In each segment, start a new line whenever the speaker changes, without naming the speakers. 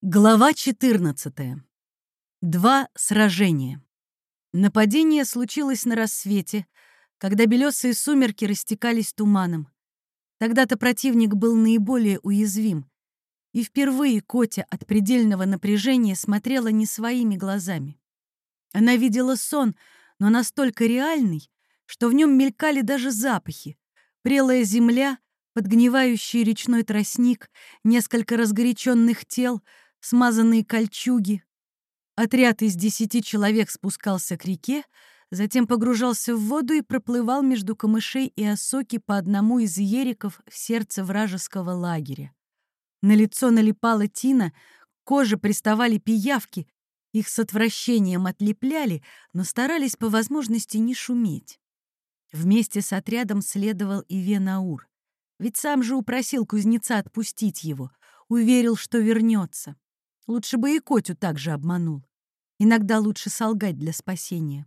Глава 14. Два сражения. Нападение случилось на рассвете, когда белесые сумерки растекались туманом. Тогда-то противник был наиболее уязвим, и впервые Котя от предельного напряжения смотрела не своими глазами. Она видела сон, но настолько реальный, что в нем мелькали даже запахи. Прелая земля, подгнивающий речной тростник, несколько разгоряченных тел — смазанные кольчуги. Отряд из десяти человек спускался к реке, затем погружался в воду и проплывал между камышей и осоки по одному из ериков в сердце вражеского лагеря. На лицо налипала тина, коже приставали пиявки, их с отвращением отлепляли, но старались по возможности не шуметь. Вместе с отрядом следовал и Венаур, ведь сам же упросил кузнеца отпустить его, уверил, что вернется. Лучше бы и Котю также обманул. Иногда лучше солгать для спасения.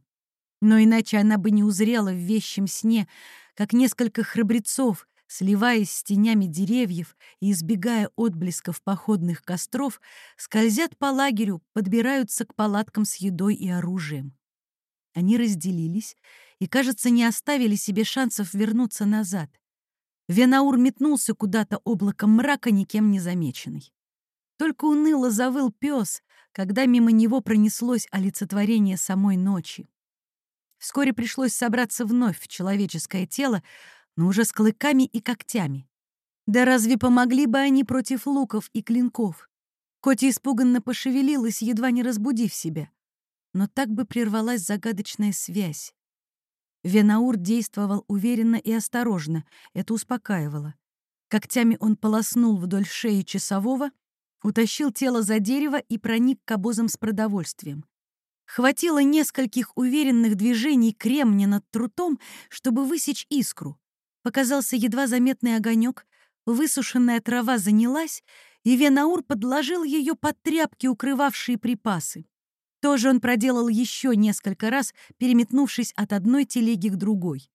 Но иначе она бы не узрела в вещем сне, как несколько храбрецов, сливаясь с тенями деревьев и избегая отблесков походных костров, скользят по лагерю, подбираются к палаткам с едой и оружием. Они разделились и, кажется, не оставили себе шансов вернуться назад. Венаур метнулся куда-то облаком мрака, никем не замеченный. Только уныло завыл пес, когда мимо него пронеслось олицетворение самой ночи. Вскоре пришлось собраться вновь в человеческое тело, но уже с клыками и когтями. Да разве помогли бы они против луков и клинков? Котя испуганно пошевелилась, едва не разбудив себя. Но так бы прервалась загадочная связь. Венаур действовал уверенно и осторожно, это успокаивало. Когтями он полоснул вдоль шеи часового, утащил тело за дерево и проник к обозам с продовольствием. Хватило нескольких уверенных движений кремня над трутом, чтобы высечь искру. Показался едва заметный огонек, высушенная трава занялась, и Венаур подложил ее под тряпки, укрывавшие припасы. Тоже он проделал еще несколько раз, переметнувшись от одной телеги к другой.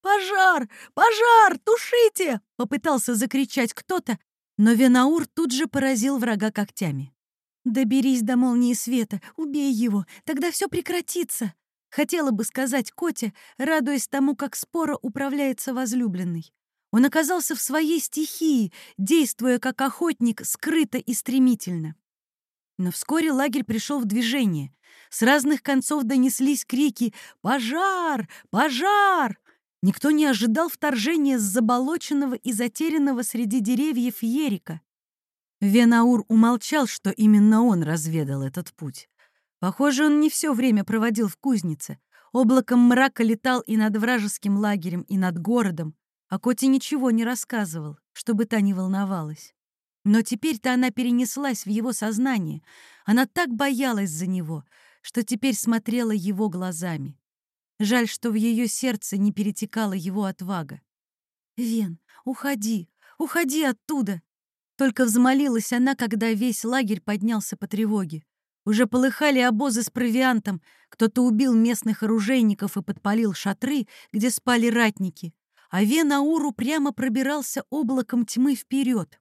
«Пожар! Пожар! Тушите!» — попытался закричать кто-то, но Венаур тут же поразил врага когтями. «Доберись до молнии света, убей его, тогда все прекратится!» Хотела бы сказать Коте, радуясь тому, как споро управляется возлюбленный. Он оказался в своей стихии, действуя как охотник, скрыто и стремительно. Но вскоре лагерь пришел в движение. С разных концов донеслись крики «Пожар! Пожар!» Никто не ожидал вторжения с заболоченного и затерянного среди деревьев Ерика. Венаур умолчал, что именно он разведал этот путь. Похоже, он не все время проводил в кузнице. Облаком мрака летал и над вражеским лагерем, и над городом, а Коте ничего не рассказывал, чтобы та не волновалась. Но теперь-то она перенеслась в его сознание. Она так боялась за него, что теперь смотрела его глазами. Жаль, что в ее сердце не перетекала его отвага. «Вен, уходи, уходи оттуда!» Только взмолилась она, когда весь лагерь поднялся по тревоге. Уже полыхали обозы с провиантом, кто-то убил местных оружейников и подпалил шатры, где спали ратники, а Венауру прямо пробирался облаком тьмы вперед.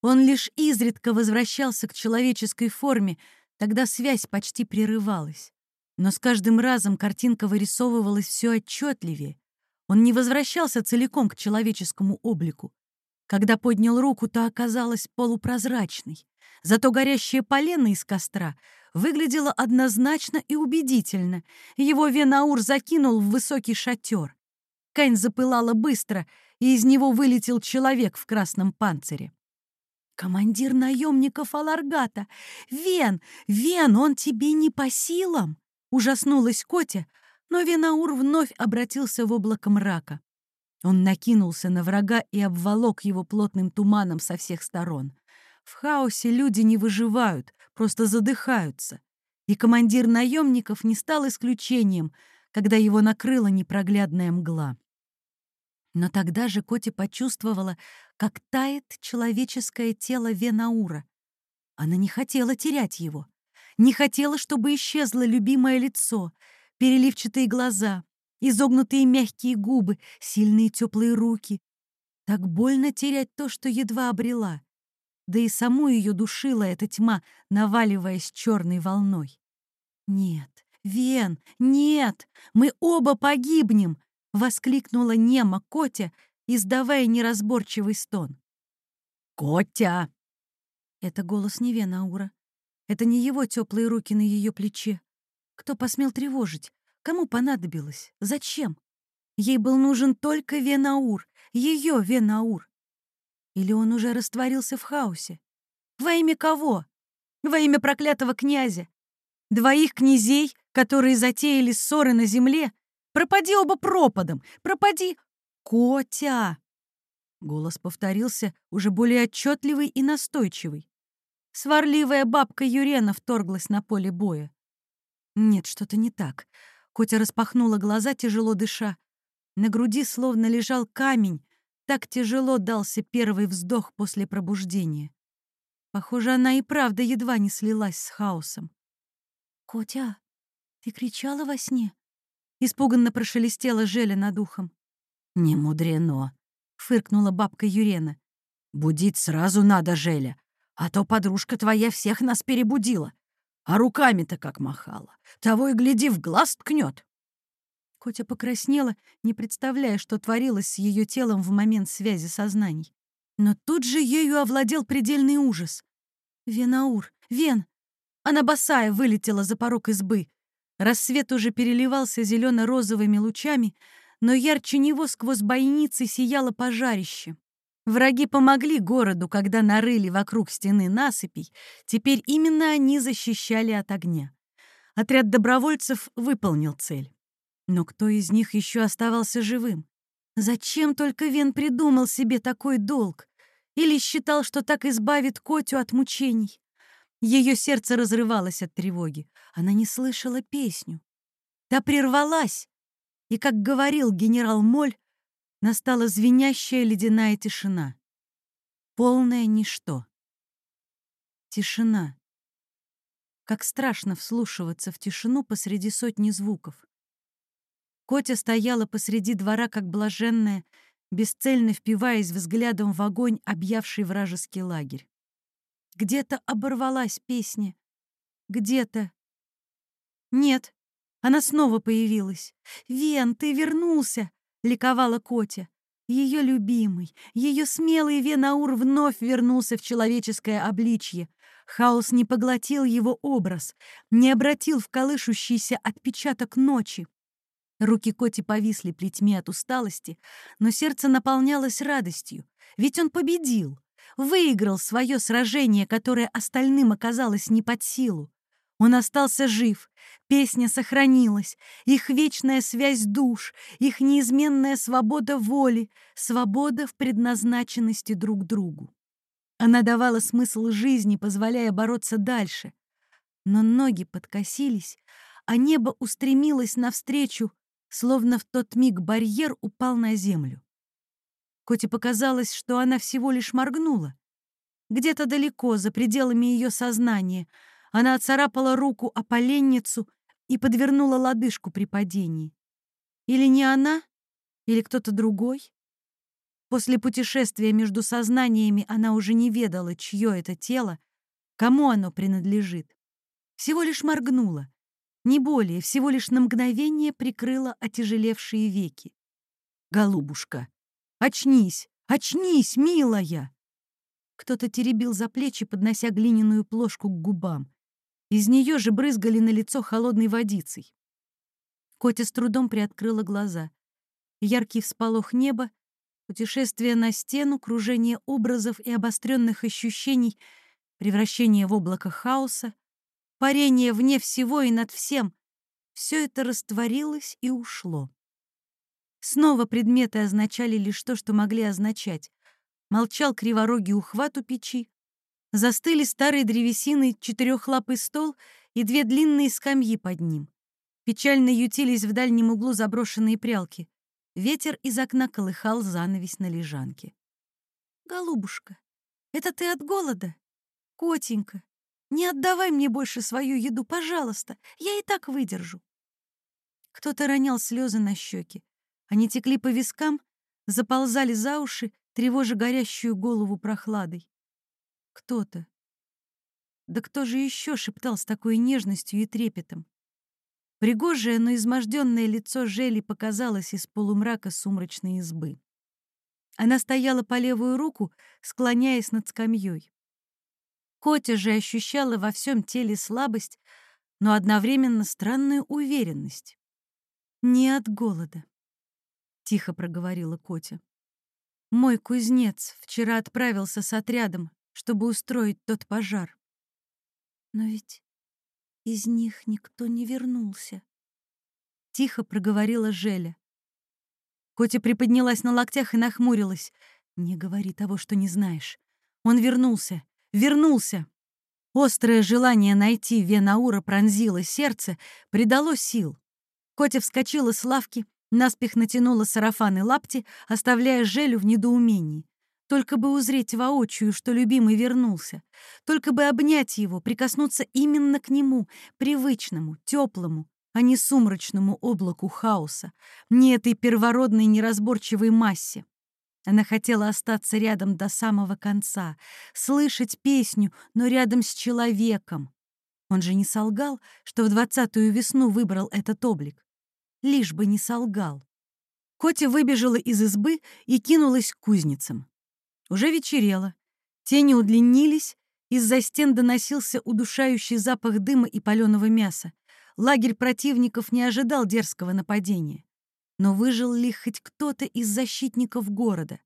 Он лишь изредка возвращался к человеческой форме, тогда связь почти прерывалась. Но с каждым разом картинка вырисовывалась все отчетливее. Он не возвращался целиком к человеческому облику. Когда поднял руку, то оказалась полупрозрачной. Зато горящее полено из костра выглядело однозначно и убедительно. Его Венаур закинул в высокий шатер. Кань запылала быстро, и из него вылетел человек в красном панцире. «Командир наемников Аларгата! Вен! Вен, он тебе не по силам!» Ужаснулась Котя, но Венаур вновь обратился в облако мрака. Он накинулся на врага и обволок его плотным туманом со всех сторон. В хаосе люди не выживают, просто задыхаются. И командир наемников не стал исключением, когда его накрыла непроглядная мгла. Но тогда же Коти почувствовала, как тает человеческое тело Венаура. Она не хотела терять его. Не хотела, чтобы исчезло любимое лицо, переливчатые глаза, изогнутые мягкие губы, сильные теплые руки. Так больно терять то, что едва обрела. да и саму ее душила эта тьма, наваливаясь черной волной. «Нет, Вен, нет, мы оба погибнем!» — воскликнула Нема Котя, издавая неразборчивый стон.
«Котя!»
Это голос не Венаура. Это не его теплые руки на ее плече. Кто посмел тревожить? Кому понадобилось? Зачем? Ей был нужен только Венаур, ее Венаур. Или он уже растворился в хаосе? Во имя кого? Во имя проклятого князя. Двоих князей, которые затеяли ссоры на земле. Пропади оба пропадом, пропади... Котя! Голос повторился, уже более отчетливый и настойчивый. Сварливая бабка Юрена вторглась на поле боя. Нет, что-то не так. Котя распахнула глаза, тяжело дыша. На груди словно лежал камень. Так тяжело дался первый вздох после пробуждения. Похоже, она и правда едва не слилась с хаосом. «Котя, ты кричала во сне?» Испуганно прошелестела Желя над ухом.
«Не мудрено», — фыркнула бабка Юрена. «Будить сразу надо, Желя, а то подружка твоя всех нас перебудила. А руками-то как махала. Того и гляди, в глаз ткнет.
Котя покраснела, не представляя, что творилось с ее телом в момент связи сознаний. Но тут же ею овладел предельный ужас. «Венаур! Вен!» Она босая вылетела за порог избы. Рассвет уже переливался зелено-розовыми лучами, но ярче него сквозь бойницы сияло пожарище. Враги помогли городу, когда нарыли вокруг стены насыпей, теперь именно они защищали от огня. Отряд добровольцев выполнил цель. Но кто из них еще оставался живым? Зачем только Вен придумал себе такой долг? Или считал, что так избавит Котю от мучений? Ее сердце разрывалось от тревоги. Она не слышала песню. Та прервалась, и, как говорил генерал Моль, настала звенящая ледяная тишина. Полное ничто. Тишина. Как страшно вслушиваться в тишину посреди сотни звуков. Котя стояла посреди двора, как блаженная, бесцельно впиваясь взглядом в огонь, объявший вражеский лагерь. Где-то оборвалась песня. Где-то... Нет, она снова появилась. «Вен, ты вернулся!» Ликовала Котя. Ее любимый, ее смелый Венаур вновь вернулся в человеческое обличье. Хаос не поглотил его образ, не обратил в колышущийся отпечаток ночи. Руки Коти повисли плетьми от усталости, но сердце наполнялось радостью, ведь он победил, выиграл свое сражение, которое остальным оказалось не под силу. Он остался жив, песня сохранилась, их вечная связь душ, их неизменная свобода воли, свобода в предназначенности друг другу. Она давала смысл жизни, позволяя бороться дальше. Но ноги подкосились, а небо устремилось навстречу, словно в тот миг барьер упал на землю. Коте показалось, что она всего лишь моргнула. Где-то далеко, за пределами ее сознания — она оцарапала руку о поленницу и подвернула лодыжку при падении. Или не она, или кто-то другой. После путешествия между сознаниями она уже не ведала, чье это тело, кому оно принадлежит. Всего лишь моргнула, не более, всего лишь на мгновение прикрыла отяжелевшие веки. «Голубушка, очнись, очнись, милая!» Кто-то теребил за плечи, поднося глиняную плошку к губам. Из нее же брызгали на лицо холодной водицей. Котя с трудом приоткрыла глаза. Яркий всполох неба, путешествие на стену, кружение образов и обостренных ощущений, превращение в облако хаоса, парение вне всего и над всем — все это растворилось и ушло. Снова предметы означали лишь то, что могли означать. Молчал криворогий ухват у печи, Застыли старые древесины четырехлапый стол и две длинные скамьи под ним. Печально ютились в дальнем углу заброшенные прялки. Ветер из окна колыхал занавесь на лежанке. «Голубушка, это ты от голода? Котенька, не отдавай мне больше свою еду, пожалуйста, я и так выдержу». Кто-то ронял слезы на щеки. Они текли по вискам, заползали за уши, тревожа горящую голову прохладой. Кто-то. Да кто же еще шептал с такой нежностью и трепетом? Пригожее, но изможденное лицо Жели показалось из полумрака сумрачной избы. Она стояла по левую руку, склоняясь над скамьей. Котя же ощущала во всем теле слабость, но одновременно странную уверенность. «Не от голода», — тихо проговорила Котя. «Мой кузнец вчера отправился с отрядом, чтобы устроить тот пожар. Но ведь из них никто не вернулся. Тихо проговорила Желя. Котя приподнялась на локтях и нахмурилась. «Не говори того, что не знаешь. Он вернулся! Вернулся!» Острое желание найти Венаура пронзило сердце, придало сил. Котя вскочила с лавки, наспех натянула сарафан и лапти, оставляя Желю в недоумении. Только бы узреть воочию, что любимый вернулся. Только бы обнять его, прикоснуться именно к нему, привычному, теплому, а не сумрачному облаку хаоса, не этой первородной неразборчивой массе. Она хотела остаться рядом до самого конца, слышать песню, но рядом с человеком. Он же не солгал, что в двадцатую весну выбрал этот облик. Лишь бы не солгал. Котя выбежала из избы и кинулась к кузницам. Уже вечерело. Тени удлинились, из-за стен доносился удушающий запах дыма и паленого мяса. Лагерь противников не ожидал дерзкого нападения. Но выжил ли хоть кто-то из защитников города?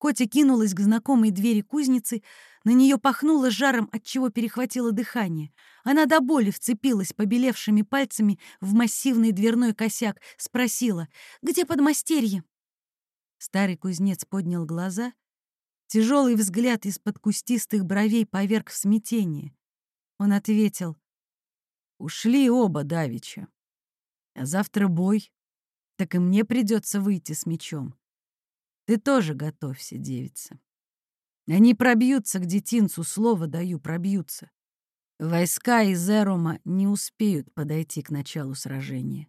Котя кинулась к знакомой двери кузницы, на нее пахнуло жаром, от чего перехватило дыхание. Она до боли вцепилась побелевшими пальцами в массивный дверной косяк, спросила, «Где подмастерье?» Старый кузнец поднял глаза Тяжелый взгляд из-под кустистых бровей поверг в смятение. Он ответил, «Ушли оба давича. А завтра бой, так и мне придется выйти с мечом. Ты тоже готовься, девица. Они пробьются к детинцу, слово даю, пробьются. Войска из Эрома не успеют подойти к началу сражения.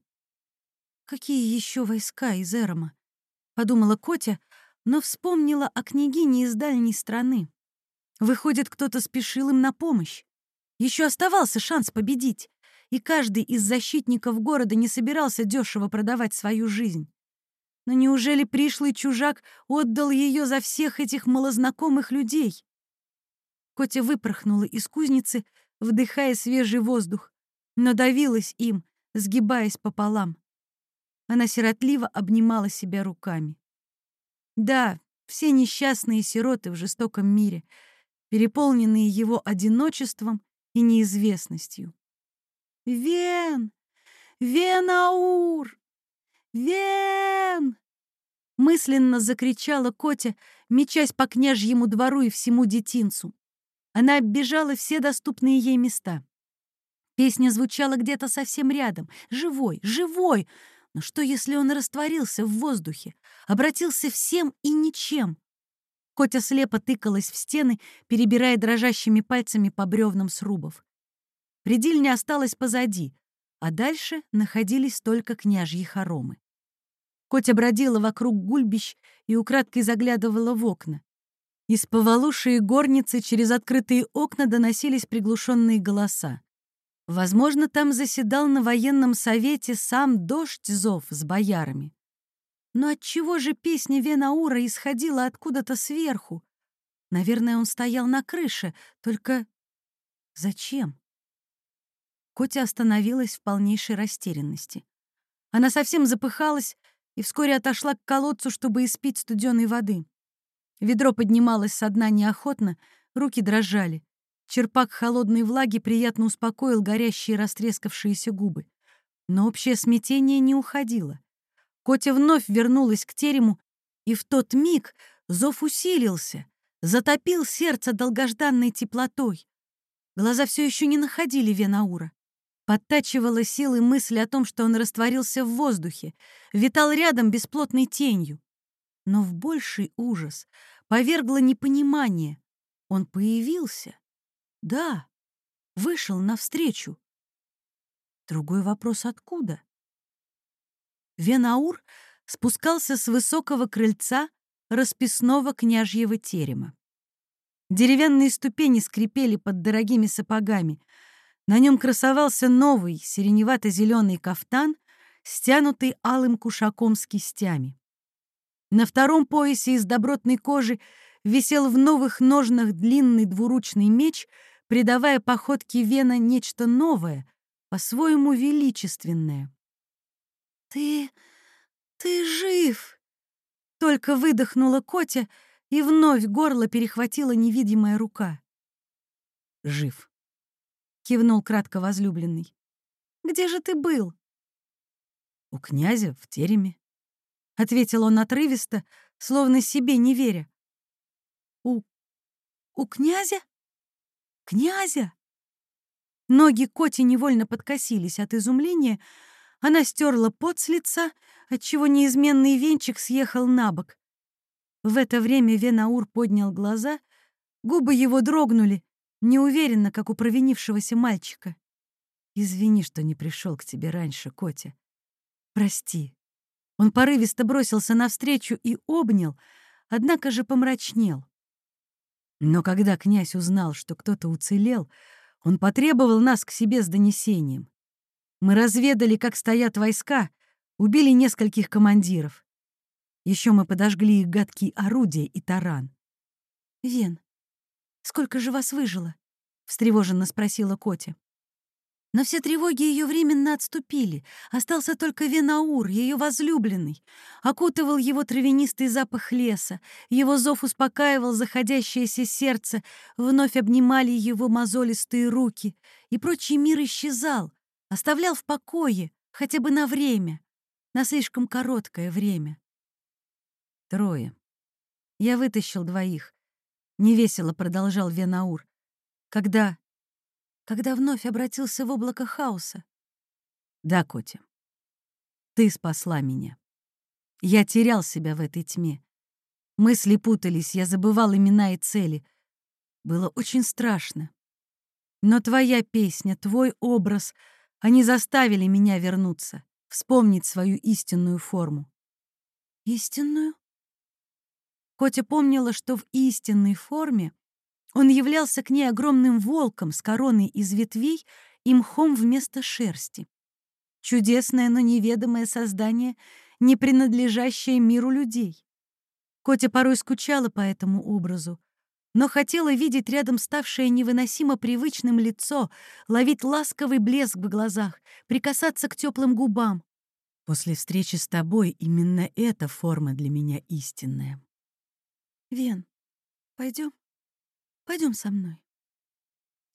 «Какие еще войска из Эрома?» — подумала Котя, но вспомнила о княгине из дальней страны. Выходит, кто-то спешил им на помощь. Еще оставался шанс победить, и каждый из защитников города не собирался дешево продавать свою жизнь. Но неужели пришлый чужак отдал ее за всех этих малознакомых людей? Котя выпорхнула из кузницы, вдыхая свежий воздух, но давилась им, сгибаясь пополам. Она сиротливо обнимала себя руками. Да, все несчастные сироты в жестоком мире, переполненные его одиночеством и неизвестностью. «Вен! Венаур! Вен!» Мысленно закричала Котя, мечась по княжьему двору и всему детинцу. Она оббежала все доступные ей места. Песня звучала где-то совсем рядом. «Живой! Живой!» Но что, если он растворился в воздухе, обратился всем и ничем? Котя слепо тыкалась в стены, перебирая дрожащими пальцами по бревнам срубов. Предельня осталась позади, а дальше находились только княжьи хоромы. Котя бродила вокруг гульбищ и украдкой заглядывала в окна. Из повалуши и горницы через открытые окна доносились приглушенные голоса. Возможно, там заседал на военном совете сам дождь зов с боярами. Но отчего же песня Венаура исходила откуда-то сверху? Наверное, он стоял на крыше, только зачем? Котя остановилась в полнейшей растерянности. Она совсем запыхалась и вскоре отошла к колодцу, чтобы испить студеной воды. Ведро поднималось со дна неохотно, руки дрожали. Черпак холодной влаги приятно успокоил горящие растрескавшиеся губы. Но общее смятение не уходило. Котя вновь вернулась к терему, и в тот миг зов усилился, затопил сердце долгожданной теплотой. Глаза все еще не находили Венаура. Подтачивала силы мысль о том, что он растворился в воздухе, витал рядом бесплотной тенью. Но в больший ужас повергло непонимание. Он появился, да, вышел навстречу. Другой вопрос — откуда? Венаур спускался с высокого крыльца расписного княжьего терема.
Деревянные ступени скрипели под дорогими сапогами. На нем красовался новый сиреневато-зеленый кафтан, стянутый алым кушаком с кистями. На втором поясе из добротной кожи висел в новых ножнах длинный двуручный меч, придавая походке Вена нечто новое, по-своему величественное. «Ты... ты жив!» Только выдохнула Котя, и вновь горло перехватила невидимая рука.
«Жив», —
кивнул кратко возлюбленный. «Где же ты был?»
«У князя в тереме», —
ответил он отрывисто, словно себе не веря. «У... у князя? Князя?» Ноги Коти невольно подкосились от изумления. Она стерла пот с лица, отчего неизменный венчик съехал на бок. В это время Венаур поднял глаза, губы его дрогнули, неуверенно, как у провинившегося мальчика. «Извини, что не пришел к тебе раньше, Котя. Прости». Он порывисто бросился навстречу и обнял, однако же помрачнел. Но когда князь узнал, что кто-то уцелел, он потребовал нас к себе с донесением. Мы разведали, как стоят войска, убили нескольких командиров. Еще мы подожгли их гадкие орудия и таран. «Вен, сколько же вас выжило?» — встревоженно спросила Котя. Но все тревоги ее временно отступили. Остался только Венаур, ее возлюбленный. Окутывал его травянистый запах леса. Его зов успокаивал заходящееся сердце. Вновь обнимали его мозолистые руки. И прочий мир исчезал, оставлял в покое, хотя бы на время, на слишком короткое время.
Трое.
Я вытащил двоих. Невесело продолжал Венаур. Когда когда вновь обратился в облако хаоса.
Да, Котя, ты спасла меня. Я терял себя в этой тьме. Мысли путались, я забывал имена и цели. Было очень страшно. Но твоя песня, твой образ, они заставили меня вернуться, вспомнить свою истинную форму.
Истинную? Котя помнила, что в истинной форме он являлся к ней огромным волком с короной из ветвей и мхом вместо шерсти. Чудесное, но неведомое создание, не принадлежащее миру людей. Котя порой скучала по этому образу, но хотела видеть рядом ставшее невыносимо привычным лицо, ловить ласковый блеск в глазах, прикасаться к теплым губам.
После встречи с тобой именно эта форма для меня истинная.
Вен, пойдем. Пойдем со мной».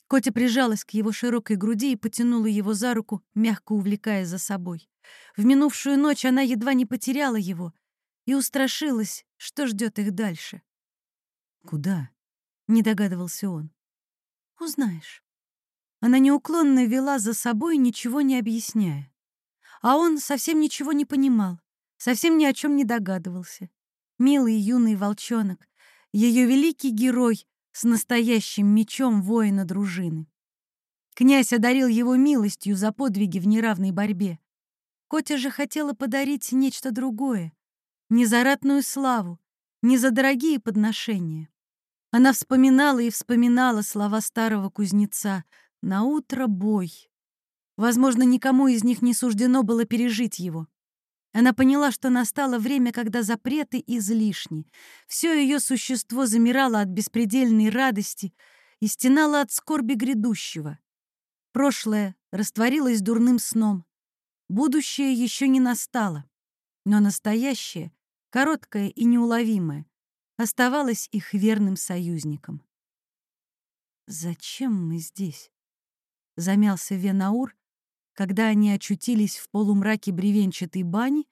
Котя прижалась к его широкой груди и потянула его за руку, мягко увлекая за собой. В минувшую ночь она едва не потеряла его и устрашилась, что ждет их дальше.
«Куда?»
— не догадывался он. «Узнаешь». Она неуклонно вела за собой, ничего не объясняя. А он совсем ничего не понимал, совсем ни о чем не догадывался. Милый юный волчонок, ее великий герой, с настоящим мечом воина дружины. Князь одарил его милостью за подвиги в неравной борьбе. Котя же хотела подарить нечто другое, не за ратную славу, не за дорогие подношения. Она вспоминала и вспоминала слова старого кузнеца «На утро бой». Возможно, никому из них не суждено было пережить его. Она поняла, что настало время, когда запреты излишни. Все ее существо замирало от беспредельной радости и стенало от скорби грядущего. Прошлое растворилось дурным сном. Будущее еще не настало. Но настоящее, короткое и неуловимое, оставалось их верным союзником. «Зачем мы здесь?» — замялся Венаур, когда они очутились в полумраке бревенчатой бани,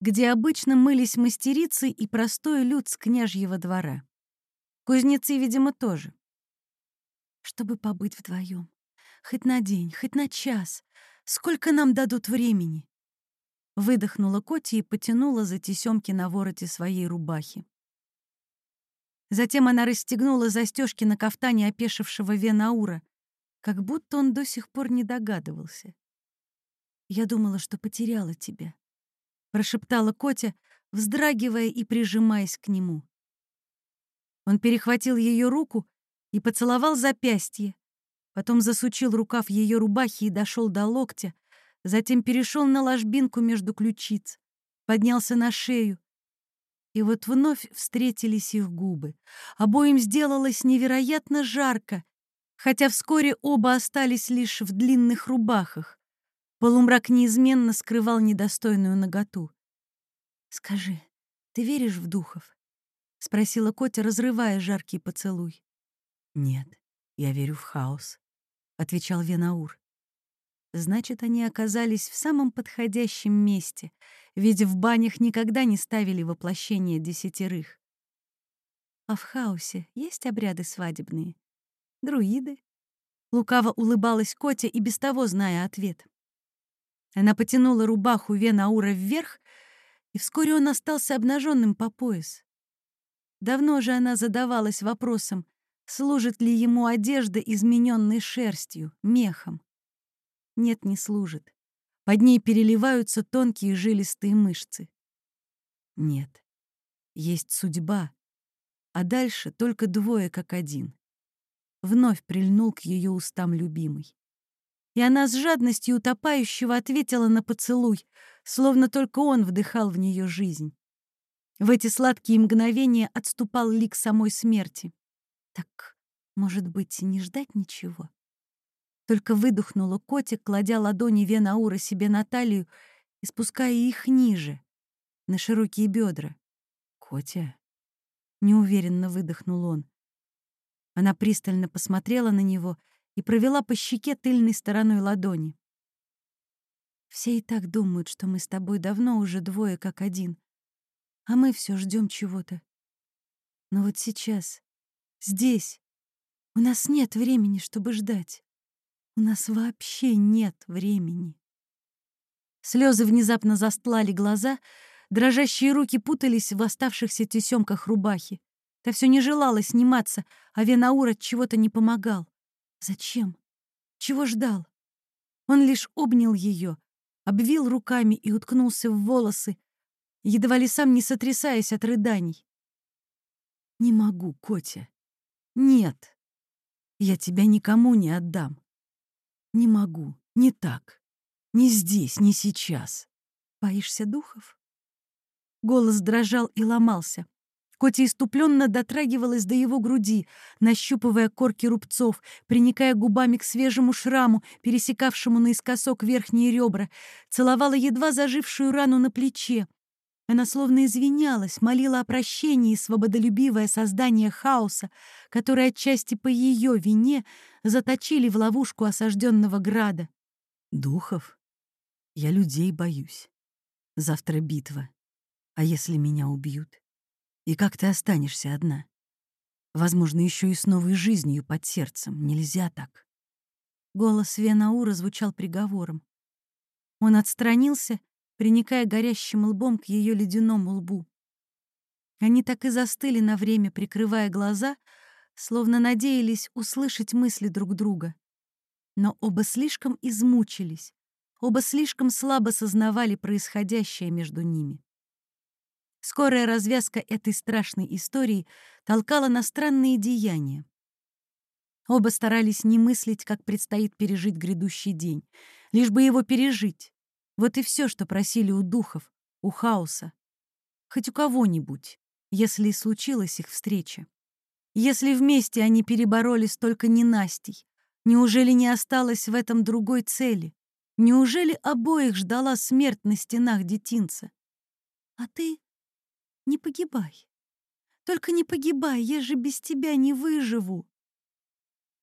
где обычно мылись мастерицы и простой люд с княжьего двора. Кузнецы, видимо, тоже. Чтобы побыть вдвоем, хоть на день, хоть на час, сколько нам дадут времени? Выдохнула Коти и потянула за тесемки на вороте своей рубахи. Затем она расстегнула застежки на кафтане опешившего Венаура, как будто он до сих пор не догадывался. Я думала, что потеряла тебя», — прошептала Котя, вздрагивая и прижимаясь к нему. Он перехватил ее руку и поцеловал запястье, потом засучил рукав ее рубахи и дошел до локтя, затем перешел на ложбинку между ключиц, поднялся на шею. И вот вновь встретились их губы. Обоим сделалось невероятно жарко, хотя вскоре оба остались лишь в длинных рубахах. Полумрак неизменно скрывал недостойную наготу. «Скажи, ты веришь в духов?» — спросила Котя, разрывая жаркий поцелуй.
«Нет, я верю в хаос», — отвечал Венаур.
Значит, они оказались в самом подходящем месте, ведь в банях никогда не ставили воплощение десятерых. А в хаосе есть обряды свадебные? Друиды? Лукаво улыбалась Котя и без того зная ответ. Она потянула рубаху Венаура вверх, и вскоре он остался обнаженным по пояс. Давно же она задавалась вопросом, служит ли ему одежда, измененной шерстью, мехом. Нет, не служит. Под ней переливаются тонкие жилистые мышцы. Нет, есть судьба, а дальше только двое как один. Вновь прильнул к ее устам любимый и она с жадностью утопающего ответила на поцелуй, словно только он вдыхал в нее жизнь. В эти сладкие мгновения отступал лик самой смерти. Так, может быть, не ждать ничего? Только выдохнула котик, кладя ладони Венаура себе на талию и спуская их ниже, на широкие бедра.
«Котя?»
— неуверенно выдохнул он. Она пристально посмотрела на него — и провела по щеке тыльной стороной ладони. Все и так думают, что мы с тобой давно уже двое как один, а мы все ждем чего-то. Но вот сейчас, здесь, у нас нет времени, чтобы ждать. У нас вообще нет времени. Слезы внезапно застлали глаза, дрожащие руки путались в оставшихся тесемках рубахи. Та все не желала сниматься, а Венаур от чего-то не помогал. Зачем? Чего ждал? Он лишь обнял ее, обвил руками и уткнулся в волосы, едва ли сам не сотрясаясь от рыданий. «Не могу, Котя. Нет. Я тебя никому не отдам. Не могу. Не так. Не здесь, не сейчас. Боишься духов?» Голос дрожал и ломался. Котя иступленно дотрагивалась до его груди, нащупывая корки рубцов, приникая губами к свежему шраму, пересекавшему наискосок верхние ребра, целовала едва зажившую рану на плече. Она словно извинялась, молила о прощении свободолюбивое создание хаоса, которое отчасти по ее вине заточили в ловушку осажденного града.
«Духов? Я людей боюсь. Завтра битва. А если меня убьют?» И как ты останешься одна? Возможно, еще и с новой жизнью под сердцем. Нельзя так.
Голос Венаура звучал приговором. Он отстранился, приникая горящим лбом к ее ледяному лбу. Они так и застыли на время, прикрывая глаза, словно надеялись услышать мысли друг друга. Но оба слишком измучились, оба слишком слабо сознавали происходящее между ними. Скорая развязка этой страшной истории толкала на странные деяния. Оба старались не мыслить, как предстоит пережить грядущий день, лишь бы его пережить. Вот и все, что просили у духов, у хаоса. Хоть у кого-нибудь, если случилась их встреча. Если вместе они перебороли столько ненастий, неужели не осталось в этом другой цели? Неужели обоих ждала смерть на стенах детинца? А ты не погибай. Только не погибай, я же без тебя не выживу.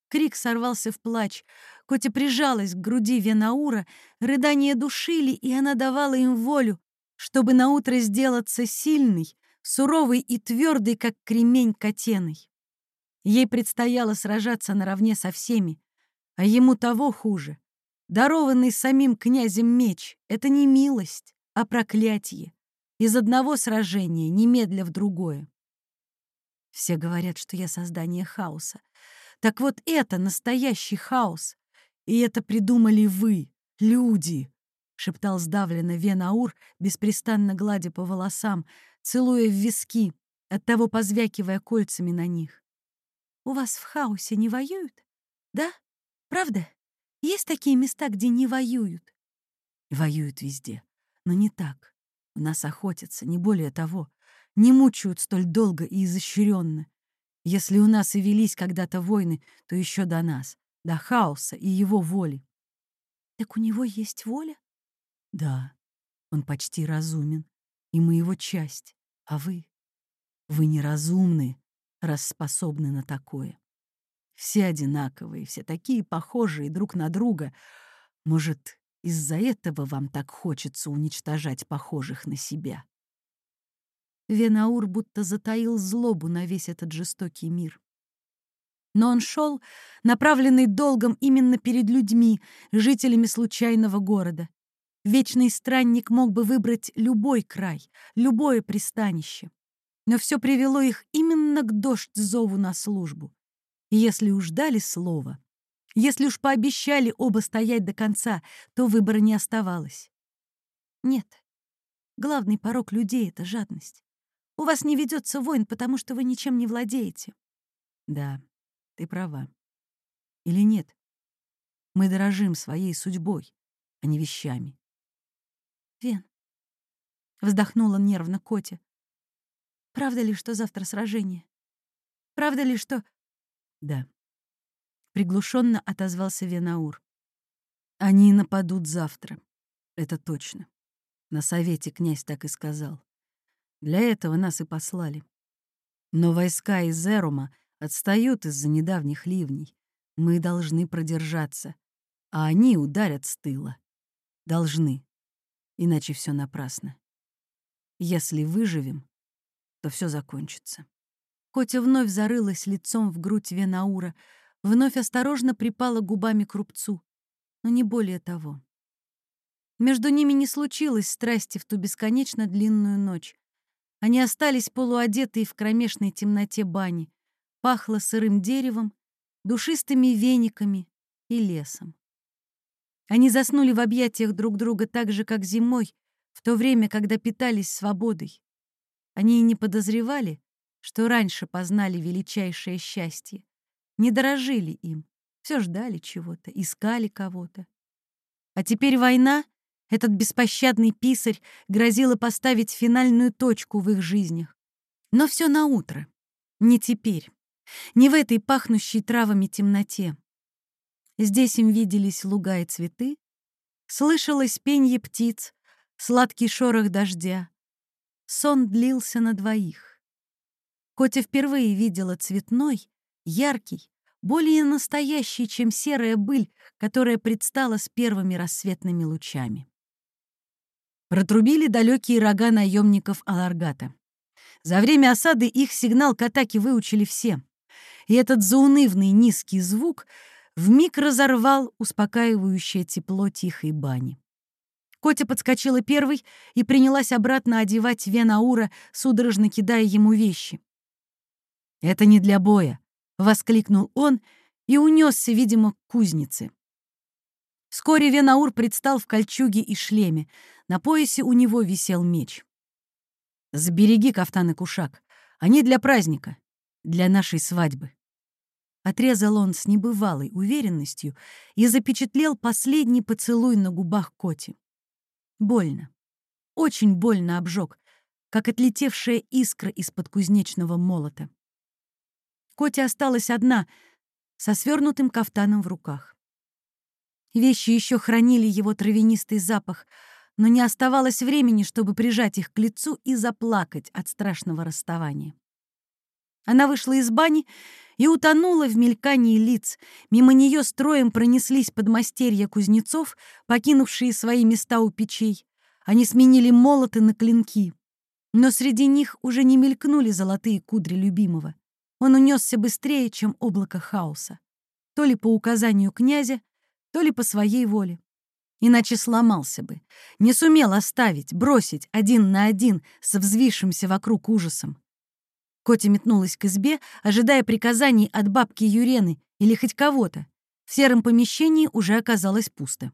Крик сорвался в плач. Котя прижалась к груди Венаура, рыдания душили, и она давала им волю, чтобы наутро сделаться сильной, суровой и твердой, как кремень котеной. Ей предстояло сражаться наравне со всеми, а ему того хуже. Дарованный самим князем меч — это не милость, а проклятие из одного сражения немедля в другое. Все говорят, что я создание хаоса. Так вот это настоящий хаос. И это придумали вы, люди, — шептал сдавленно Венаур, беспрестанно гладя по волосам, целуя в виски, оттого позвякивая кольцами на них. У вас в хаосе не воюют? Да? Правда? Есть такие места, где не воюют?
Воюют везде, но не так. У нас охотятся, не более того. Не мучают столь долго и изощренно. Если у нас и велись когда-то войны, то еще до нас, до хаоса и его воли.
Так у него есть воля?
Да, он почти разумен, и мы его часть. А вы? Вы неразумны, раз способны на такое. Все одинаковые, все такие похожие друг на друга. Может, из-за этого вам так хочется уничтожать похожих на себя?
Венаур будто затаил злобу на весь этот жестокий мир. Но он шел, направленный долгом именно перед людьми, жителями случайного города. Вечный странник мог бы выбрать любой край, любое пристанище. Но все привело их именно к дождь-зову на службу. И если уж дали слово, если уж пообещали оба стоять до конца, то выбора не оставалось. Нет, главный порог людей — это жадность. У вас не ведется войн, потому что вы ничем не владеете.
Да, ты права. Или нет? Мы дорожим своей судьбой, а не вещами.
Вен. Вздохнула нервно Котя. Правда ли, что завтра сражение? Правда ли, что...
Да. Приглушенно отозвался Венаур. Они нападут завтра. Это точно. На совете князь так и сказал. Для этого нас и послали. Но войска из Эрума отстают из-за недавних ливней. Мы должны продержаться, а они ударят с тыла. Должны иначе все напрасно. Если выживем, то все закончится.
Котя вновь зарылась лицом в грудь Венаура, вновь осторожно припала губами к рубцу, но не более того. Между ними не случилось страсти в ту бесконечно длинную ночь. Они остались полуодетые в кромешной темноте бани. Пахло сырым деревом, душистыми вениками и лесом. Они заснули в объятиях друг друга так же, как зимой, в то время, когда питались свободой. Они и не подозревали, что раньше познали величайшее счастье. Не дорожили им, все ждали чего-то, искали кого-то. А теперь война, этот беспощадный писарь, грозила поставить финальную точку в их жизнях. Но все на утро, не теперь, не в этой пахнущей травами темноте. Здесь им виделись луга и цветы, слышалось пенье птиц, сладкий шорох дождя. Сон длился на двоих. Котя впервые видела цветной, яркий, более настоящий, чем серая быль, которая предстала с первыми рассветными лучами. Протрубили далекие рога наемников Аларгата. За время осады их сигнал к атаке выучили все. И этот заунывный низкий звук — вмиг разорвал успокаивающее тепло тихой бани. Котя подскочила первой и принялась обратно одевать Венаура, судорожно кидая ему вещи. «Это не для боя!» — воскликнул он и унесся, видимо, к кузнице. Вскоре Венаур предстал в кольчуге и шлеме. На поясе у него висел меч. «Сбереги кафтан и кушак. Они для праздника, для нашей свадьбы». Отрезал он с небывалой уверенностью и запечатлел последний поцелуй на губах Коти. Больно. Очень больно обжег, как отлетевшая искра из-под кузнечного молота. Котя осталась одна, со свернутым кафтаном в руках. Вещи еще хранили его травянистый запах, но не оставалось времени, чтобы прижать их к лицу и заплакать от страшного расставания. Она вышла из бани и утонула в мелькании лиц. Мимо нее строем пронеслись подмастерья кузнецов, покинувшие свои места у печей. Они сменили молоты на клинки. Но среди них уже не мелькнули золотые кудри любимого. Он унесся быстрее, чем облако хаоса. То ли по указанию князя, то ли по своей воле. Иначе сломался бы. Не сумел оставить, бросить один на один со взвившимся вокруг ужасом. Котя метнулась к избе, ожидая приказаний от бабки Юрены или хоть кого-то. В сером помещении уже оказалось пусто.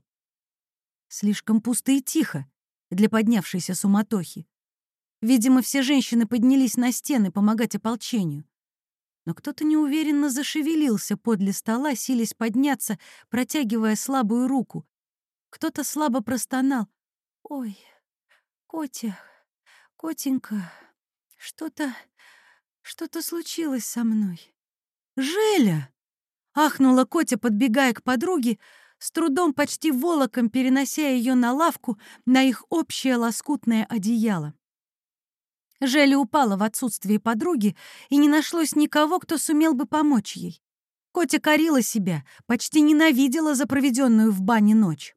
Слишком пусто и тихо для поднявшейся суматохи. Видимо, все женщины поднялись на стены помогать ополчению. Но кто-то неуверенно зашевелился подле стола, силясь подняться, протягивая слабую руку. Кто-то слабо простонал. «Ой, Котя, Котенька, что-то... что-то случилось со мной». «Желя!» — ахнула Котя, подбегая к подруге, с трудом почти волоком перенося ее на лавку на их общее лоскутное одеяло. Желя упала в отсутствие подруги, и не нашлось никого, кто сумел бы помочь ей. Котя корила себя, почти ненавидела за проведенную в бане ночь.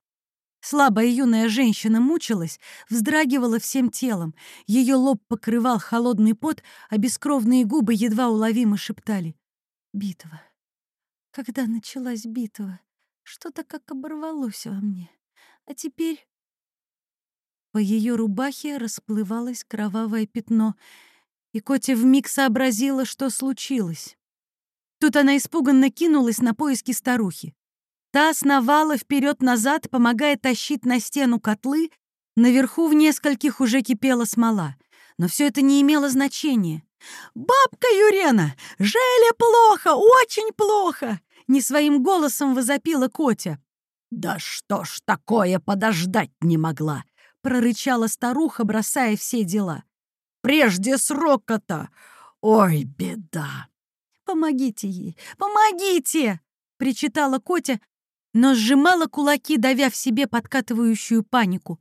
Слабая юная женщина мучилась, вздрагивала всем телом. Ее лоб покрывал холодный пот, а бескровные губы едва уловимо шептали. «Битва. Когда началась битва? Что-то как оборвалось во мне. А теперь по ее рубахе расплывалось кровавое пятно, и Котя вмиг сообразила, что случилось. Тут она испуганно кинулась на поиски старухи. Та сновала вперед-назад, помогая тащить на стену котлы, наверху в нескольких уже кипела смола. Но все это не имело значения. «Бабка Юрена! Желе плохо, очень плохо!» Не своим голосом возопила Котя.
«Да что ж такое подождать не могла!»
Прорычала старуха, бросая все дела.
«Прежде срока-то! Ой, беда!»
«Помогите ей! Помогите!» — причитала Котя, но сжимала кулаки, давя в себе подкатывающую панику.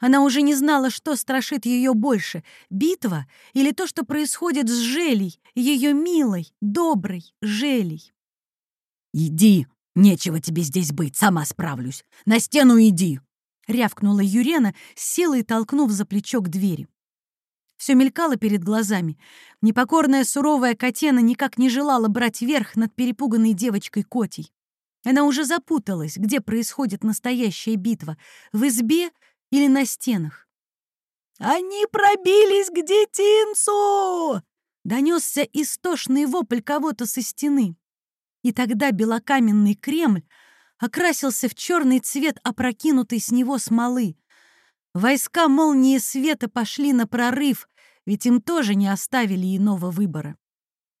Она уже не знала, что страшит ее больше — битва или то, что происходит с Желей, ее милой, доброй Желей.
«Иди! Нечего тебе здесь быть, сама справлюсь! На стену иди!»
— рявкнула Юрена, с силой толкнув за плечо к двери. Все мелькало перед глазами. Непокорная суровая Котена никак не желала брать верх над перепуганной девочкой Котей. Она уже запуталась, где происходит настоящая битва — в избе или на стенах.
«Они пробились к детинцу!»
— донесся истошный вопль кого-то со стены. И тогда белокаменный Кремль окрасился в черный цвет опрокинутой с него смолы. Войска молнии света пошли на прорыв, ведь им тоже не оставили иного выбора.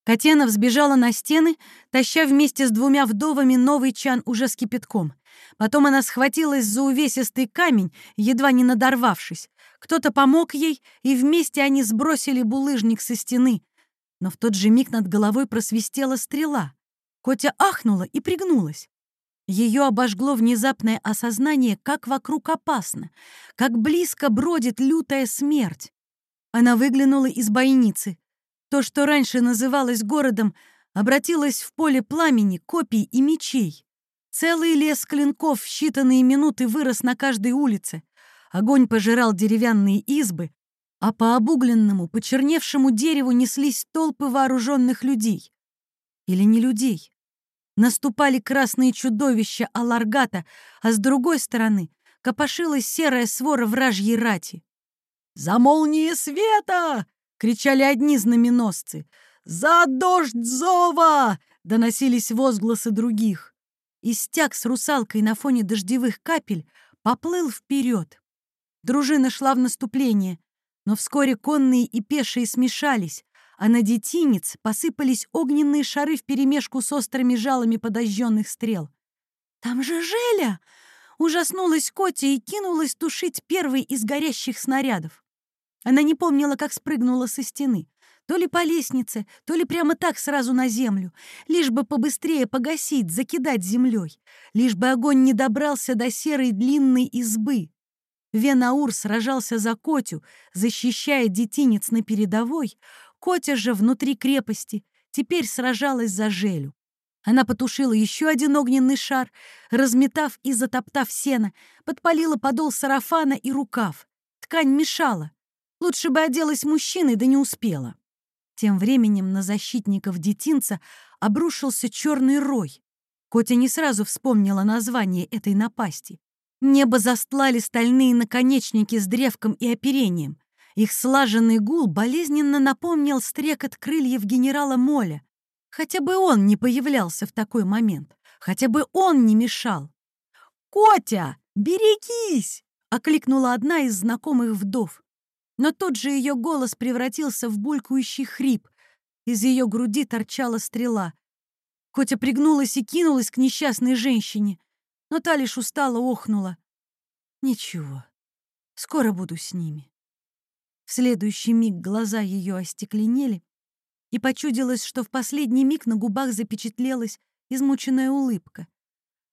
Катена взбежала на стены, таща вместе с двумя вдовами новый чан уже с кипятком. Потом она схватилась за увесистый камень, едва не надорвавшись. Кто-то помог ей, и вместе они сбросили булыжник со стены. Но в тот же миг над головой просвистела стрела. Котя ахнула и пригнулась. Ее обожгло внезапное осознание, как вокруг опасно, как близко бродит лютая смерть. Она выглянула из бойницы. То, что раньше называлось городом, обратилось в поле пламени, копий и мечей. Целый лес клинков в считанные минуты вырос на каждой улице. Огонь пожирал деревянные избы, а по обугленному, почерневшему дереву неслись толпы вооруженных людей. Или не людей наступали красные чудовища Аларгата, а с другой стороны копошилась серая свора вражьей рати.
«За молнии света!» — кричали одни знаменосцы. «За дождь зова!» — доносились возгласы других.
И стяг с русалкой на фоне дождевых капель поплыл вперед. Дружина шла в наступление, но вскоре конные и пешие смешались, а на детинец посыпались огненные шары вперемешку с острыми жалами подожженных стрел. «Там же Желя!» — ужаснулась Котя и кинулась тушить первый из горящих снарядов. Она не помнила, как спрыгнула со стены. То ли по лестнице, то ли прямо так сразу на землю. Лишь бы побыстрее погасить, закидать землей. Лишь бы огонь не добрался до серой длинной избы. Венаур сражался за Котю, защищая детинец на передовой, Котя же внутри крепости теперь сражалась за Желю. Она потушила еще один огненный шар, разметав и затоптав сено, подпалила подол сарафана и рукав. Ткань мешала. Лучше бы оделась мужчиной, да не успела. Тем временем на защитников детинца обрушился черный рой. Котя не сразу вспомнила название этой напасти. Небо застлали стальные наконечники с древком и оперением. Их слаженный гул болезненно напомнил стрекот крыльев генерала Моля. Хотя бы он не появлялся в такой момент, хотя бы он не мешал. «Котя, берегись!» — окликнула одна из знакомых вдов. Но тот же ее голос превратился в булькающий хрип. из ее груди торчала стрела. Котя пригнулась и кинулась к несчастной женщине, но та лишь устало охнула. «Ничего, скоро буду с ними». В следующий миг глаза ее остекленели, и почудилось, что в последний миг на губах запечатлелась измученная улыбка.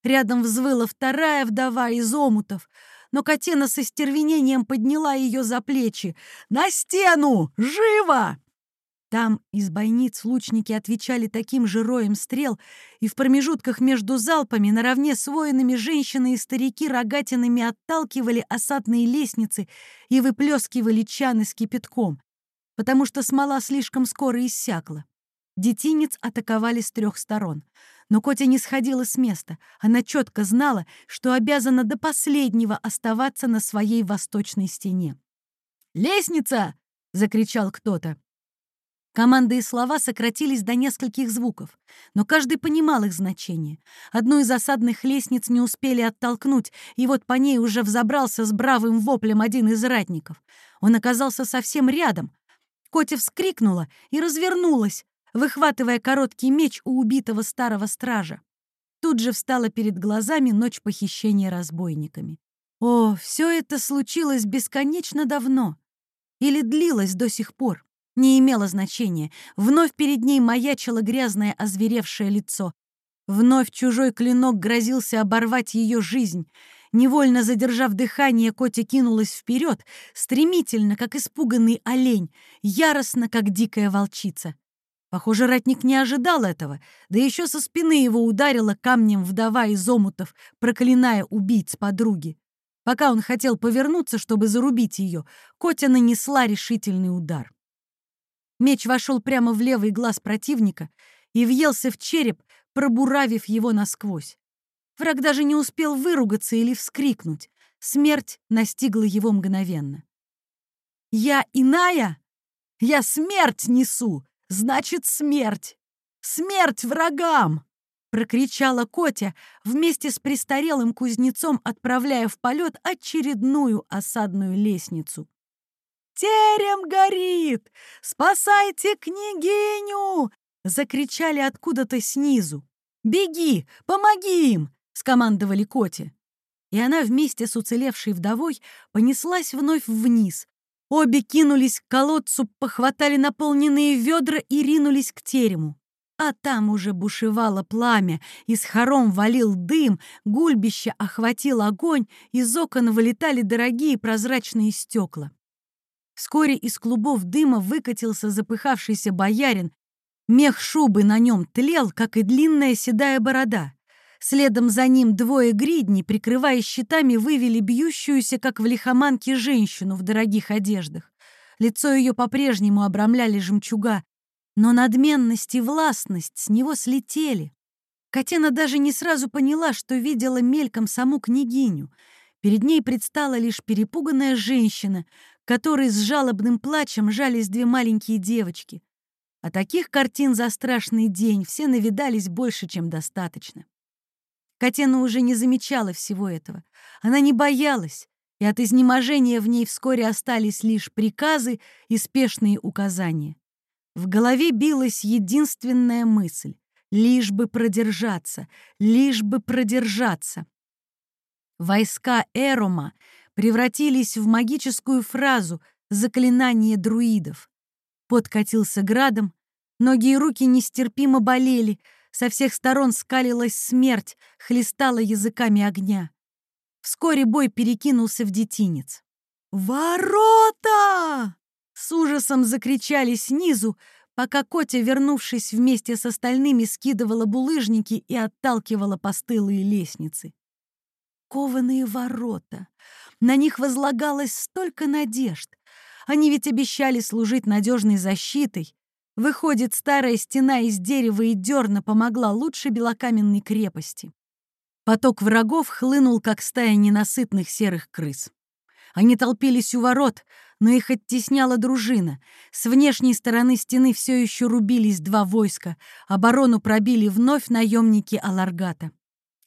Рядом взвыла вторая вдова из омутов, но Катена со стервенением подняла ее за плечи. «На стену! Живо!» Там из бойниц лучники отвечали таким же роем стрел, и в промежутках между залпами наравне с воинами женщины и старики рогатинами отталкивали осадные лестницы и выплескивали чаны с кипятком, потому что смола слишком скоро иссякла. Детинец атаковали с трех сторон. Но Котя не сходила с места. Она четко знала, что обязана до последнего оставаться на своей восточной стене. «Лестница!» — закричал кто-то. Команды и слова сократились до нескольких звуков, но каждый понимал их значение. Одну из осадных лестниц не успели оттолкнуть, и вот по ней уже взобрался с бравым воплем один из ратников. Он оказался совсем рядом. Котя вскрикнула и развернулась, выхватывая короткий меч у убитого старого стража. Тут же встала перед глазами ночь похищения разбойниками. О, все это случилось бесконечно давно. Или длилось до сих пор. Не имело значения. Вновь перед ней маячило грязное озверевшее лицо. Вновь чужой клинок грозился оборвать ее жизнь. Невольно задержав дыхание, Котя кинулась вперед, стремительно, как испуганный олень, яростно, как дикая волчица. Похоже, ратник не ожидал этого, да еще со спины его ударила камнем вдова из омутов, проклиная убийц подруги. Пока он хотел повернуться, чтобы зарубить ее, Котя нанесла решительный удар. Меч вошел прямо в левый глаз противника и въелся в череп, пробуравив его насквозь. Враг даже не успел выругаться или вскрикнуть. Смерть настигла его мгновенно. «Я иная? Я смерть несу! Значит, смерть! Смерть врагам!» прокричала Котя вместе с престарелым кузнецом, отправляя в полет очередную осадную лестницу. «Терем горит! Спасайте княгиню!» — закричали откуда-то снизу. «Беги! Помоги им!» — скомандовали Коте. И она вместе с уцелевшей вдовой понеслась вновь вниз. Обе кинулись к колодцу, похватали наполненные ведра и ринулись к терему. А там уже бушевало пламя, из хором валил дым, гульбище охватил огонь, из окон вылетали дорогие прозрачные стекла. Вскоре из клубов дыма выкатился запыхавшийся боярин. Мех шубы на нем тлел, как и длинная седая борода. Следом за ним двое гридней, прикрывая щитами, вывели бьющуюся, как в лихоманке, женщину в дорогих одеждах. Лицо ее по-прежнему обрамляли жемчуга, но надменность и властность с него слетели. Катена даже не сразу поняла, что видела мельком саму княгиню. Перед ней предстала лишь перепуганная женщина, которой с жалобным плачем жались две маленькие девочки. А таких картин за страшный день все навидались больше, чем достаточно. Катена уже не замечала всего этого. Она не боялась, и от изнеможения в ней вскоре остались лишь приказы и спешные указания. В голове билась единственная мысль — лишь бы продержаться, лишь бы продержаться. Войска Эрома превратились в магическую фразу «заклинание друидов». Подкатился градом, ноги и руки нестерпимо болели, со всех сторон скалилась смерть, хлестала языками огня. Вскоре бой перекинулся в детинец. «Ворота!» С ужасом закричали снизу, пока Котя, вернувшись вместе с остальными, скидывала булыжники и отталкивала постылые лестницы. Кованые ворота. На них возлагалось столько надежд. Они ведь обещали служить надежной защитой. Выходит, старая стена из дерева и дерна помогла лучше белокаменной крепости. Поток врагов хлынул, как стая ненасытных серых крыс. Они толпились у ворот, но их оттесняла дружина. С внешней стороны стены все еще рубились два войска. Оборону пробили вновь наемники Аларгата.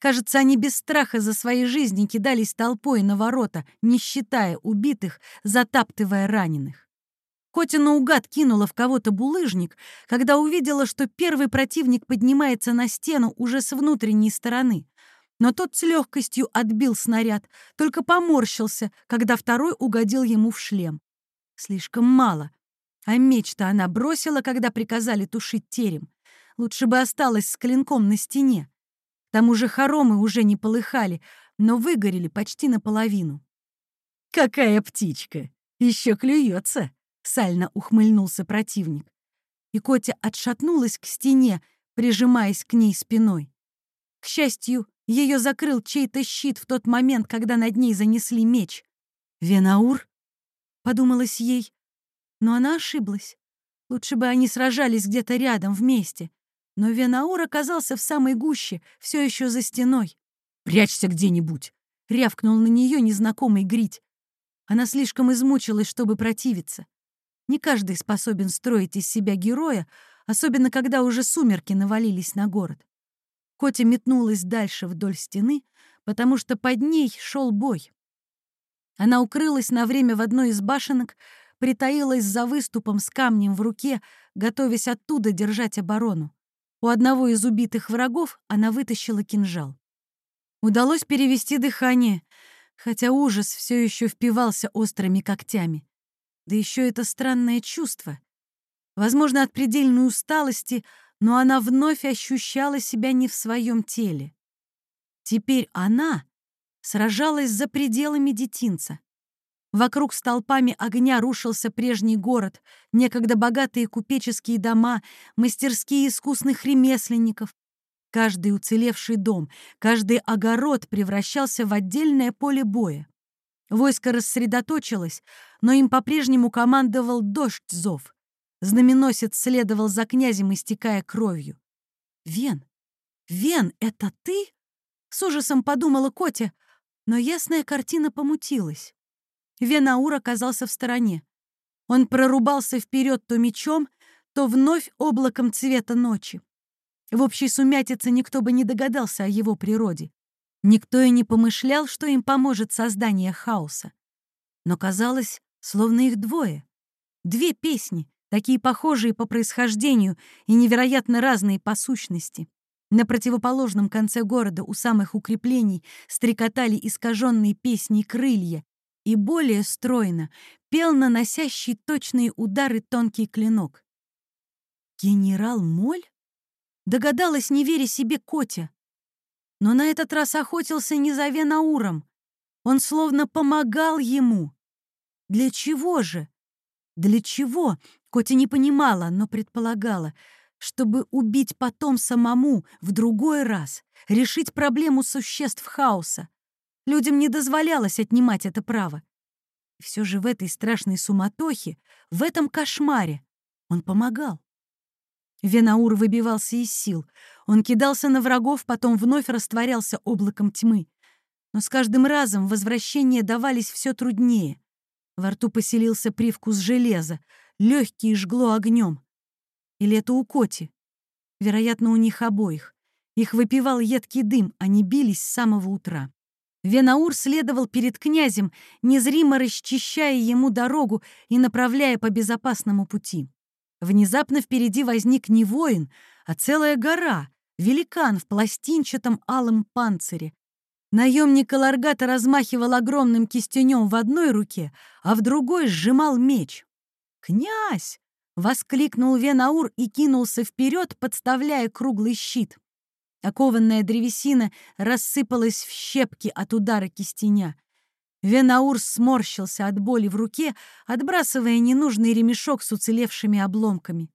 Кажется, они без страха за свои жизни кидались толпой на ворота, не считая убитых, затаптывая раненых. Котя наугад кинула в кого-то булыжник, когда увидела, что первый противник поднимается на стену уже с внутренней стороны. Но тот с легкостью отбил снаряд, только поморщился, когда второй угодил ему в шлем. Слишком мало. А меч-то она бросила, когда приказали тушить терем. Лучше бы осталась с клинком на стене. Тому же хоромы уже не полыхали, но выгорели почти наполовину. «Какая птичка! Еще клюется!» сально ухмыльнулся противник. И Котя отшатнулась к стене, прижимаясь к ней спиной. К счастью, ее закрыл чей-то щит в тот момент, когда над ней занесли меч. «Венаур?» — подумалось ей. Но она ошиблась. Лучше бы они сражались где-то рядом, вместе. Но Венаур оказался в самой гуще, все еще за стеной. «Прячься где-нибудь!» — рявкнул на нее незнакомый Грить. Она слишком измучилась, чтобы противиться. Не каждый способен строить из себя героя, особенно когда уже сумерки навалились на город. Котя метнулась дальше вдоль стены, потому что под ней шел бой. Она укрылась на время в одной из башенок, притаилась за выступом с камнем в руке, готовясь оттуда держать оборону. У одного из убитых врагов она вытащила кинжал. Удалось перевести дыхание, хотя ужас все еще впивался острыми когтями. Да еще это странное чувство. Возможно, от предельной усталости, но она вновь ощущала себя не в своем теле. Теперь она сражалась за пределами детинца. Вокруг столпами огня рушился прежний город, некогда богатые купеческие дома, мастерские искусных ремесленников. Каждый уцелевший дом, каждый огород превращался в отдельное поле боя. Войско рассредоточилось, но им по-прежнему командовал дождь зов. Знаменосец следовал за князем, истекая кровью. «Вен! Вен, это ты?» С ужасом подумала Котя, но ясная картина помутилась. Венаур оказался в стороне. Он прорубался вперед то мечом, то вновь облаком цвета ночи. В общей сумятице никто бы не догадался о его природе. Никто и не помышлял, что им поможет создание хаоса. Но казалось, словно их двое. Две песни, такие похожие по происхождению и невероятно разные по сущности. На противоположном конце города у самых укреплений стрекотали искаженные песни крылья, и более стройно пел наносящий точные удары тонкий клинок. «Генерал Моль?» Догадалась, не веря себе, Котя. Но на этот раз охотился не за Венауром. Он словно помогал ему. Для чего же? Для чего? Котя не понимала, но предполагала, чтобы убить потом самому в другой раз, решить проблему существ хаоса. Людям не дозволялось отнимать это право. И все же в этой страшной суматохе, в этом кошмаре он помогал. Венаур выбивался из сил. Он кидался на врагов, потом вновь растворялся облаком тьмы. Но с каждым разом возвращения давались все труднее. Во рту поселился привкус железа, легкие жгло огнем. Или это у Коти? Вероятно, у них обоих. Их выпивал едкий дым, они бились с самого утра. Венаур следовал перед князем, незримо расчищая ему дорогу и направляя по безопасному пути. Внезапно впереди возник не воин, а целая гора, великан в пластинчатом алом панцире. Наемник Аларгата размахивал огромным кистенем в одной руке, а в другой сжимал меч. «Князь!» — воскликнул Венаур и кинулся вперед, подставляя круглый щит. Окованная древесина рассыпалась в щепки от удара кистеня. Венаур сморщился от боли в руке, отбрасывая ненужный ремешок с уцелевшими обломками.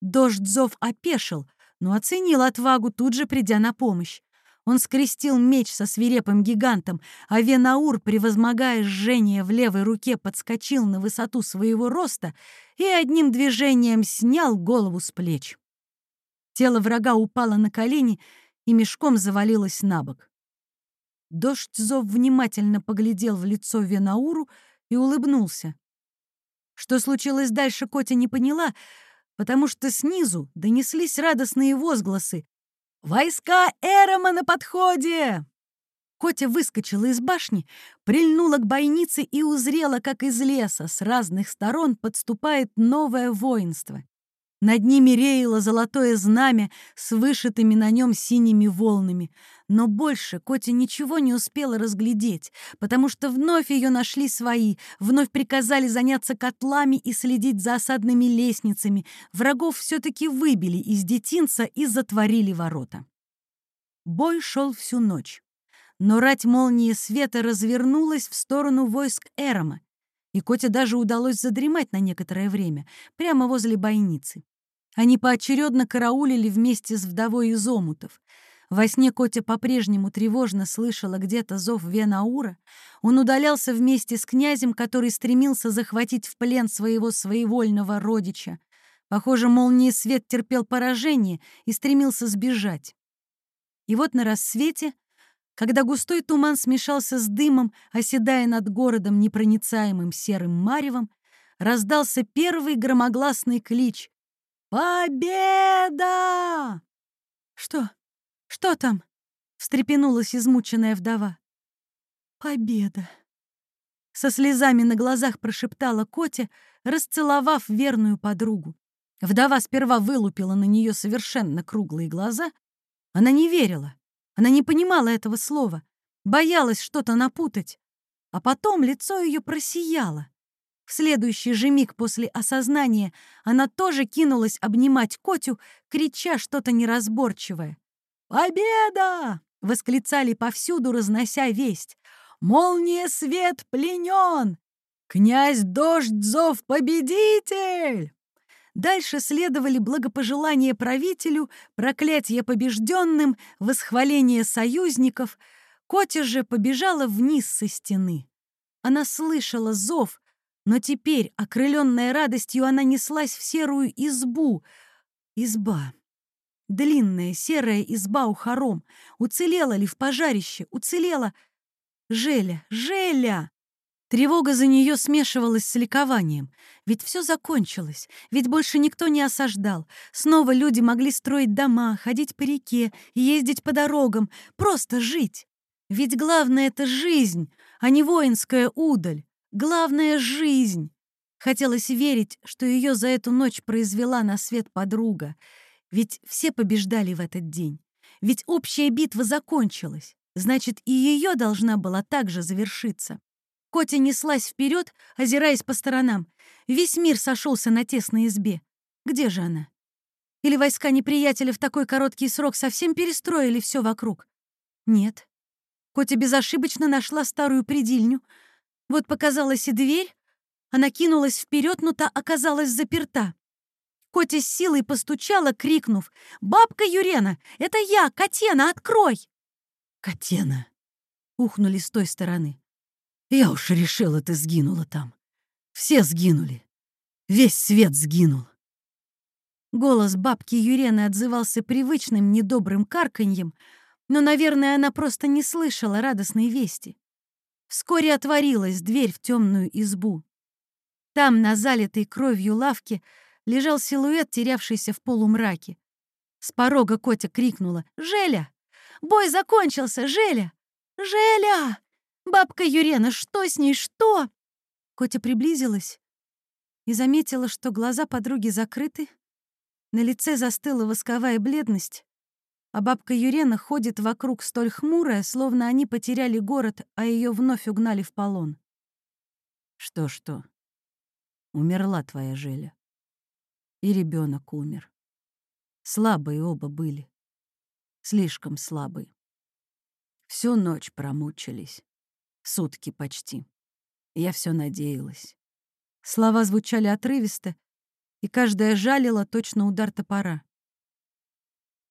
Дождь зов опешил, но оценил отвагу, тут же придя на помощь. Он скрестил меч со свирепым гигантом, а Венаур, превозмогая жжение в левой руке, подскочил на высоту своего роста и одним движением снял голову с плеч. Тело врага упало на колени и мешком завалилось на бок. Дождь Зов внимательно поглядел в лицо Венауру и улыбнулся. Что случилось дальше, Котя не поняла, потому что снизу донеслись радостные возгласы. «Войска Эрома на подходе!» Котя выскочила из башни, прильнула к бойнице и узрела, как из леса с разных сторон подступает новое воинство. Над ними реяло золотое знамя с вышитыми на нем синими волнами. Но больше Котя ничего не успела разглядеть, потому что вновь ее нашли свои, вновь приказали заняться котлами и следить за осадными лестницами. Врагов все-таки выбили из детинца и затворили ворота. Бой шел всю ночь. Но рать молнии света развернулась в сторону войск Эрома, и Коте даже удалось задремать на некоторое время, прямо возле бойницы. Они поочередно караулили вместе с вдовой из омутов. Во сне Котя по-прежнему тревожно слышала где-то зов Венаура. Он удалялся вместе с князем, который стремился захватить в плен своего своевольного родича. Похоже, молнии свет терпел поражение и стремился сбежать. И вот на рассвете, когда густой туман смешался с дымом, оседая над городом непроницаемым серым маревом, раздался первый громогласный клич, «Победа!» «Что? Что там?» — встрепенулась измученная вдова. «Победа!» Со слезами на глазах прошептала Котя, расцеловав верную подругу. Вдова сперва вылупила на нее совершенно круглые глаза. Она не верила, она не понимала этого слова, боялась что-то напутать. А потом лицо ее просияло. В следующий же миг после осознания она тоже кинулась обнимать Котю, крича что-то неразборчивое. «Победа!» — восклицали повсюду, разнося весть. «Молния свет пленен! Князь Дождь Зов победитель!» Дальше следовали благопожелания правителю, проклятие побежденным, восхваление союзников. Котя же побежала вниз со стены. Она слышала зов, но теперь, окрыленная радостью, она неслась в серую избу. Изба. Длинная серая изба у хором. Уцелела ли в пожарище? Уцелела. Желя, Желя! Тревога за нее смешивалась с ликованием. Ведь все закончилось, ведь больше никто не осаждал. Снова люди могли строить дома, ходить по реке, ездить по дорогам, просто жить. Ведь главное — это жизнь, а не воинская удаль. Главное — жизнь. Хотелось верить, что ее за эту ночь произвела на свет подруга. Ведь все побеждали в этот день. Ведь общая битва закончилась. Значит, и ее должна была также завершиться. Котя неслась вперед, озираясь по сторонам. Весь мир сошелся на тесной избе. Где же она? Или войска неприятеля в такой короткий срок совсем перестроили все вокруг? Нет. Котя безошибочно нашла старую предильню — вот показалась и дверь, она кинулась вперед, но та оказалась заперта. Котя с силой постучала, крикнув «Бабка Юрена! Это я, Котена, открой!» «Котена!» — ухнули с той стороны. «Я уж решила, ты сгинула там. Все сгинули. Весь свет сгинул». Голос бабки Юрены отзывался привычным недобрым карканьем, но, наверное, она просто не слышала радостной вести. Вскоре отворилась дверь в темную избу. Там, на залитой кровью лавке, лежал силуэт, терявшийся в полумраке. С порога Котя крикнула «Желя! Бой закончился! Желя! Желя! Бабка Юрена, что с ней? Что?» Котя приблизилась и заметила, что глаза подруги закрыты, на лице застыла восковая бледность, а бабка Юрена ходит вокруг столь хмурая, словно они потеряли город, а ее вновь угнали в полон. Что-что? Умерла твоя Желя. И ребенок умер. Слабые оба были. Слишком слабые. Всю ночь промучились. Сутки почти. Я все надеялась. Слова звучали отрывисто, и каждая жалила точно удар топора.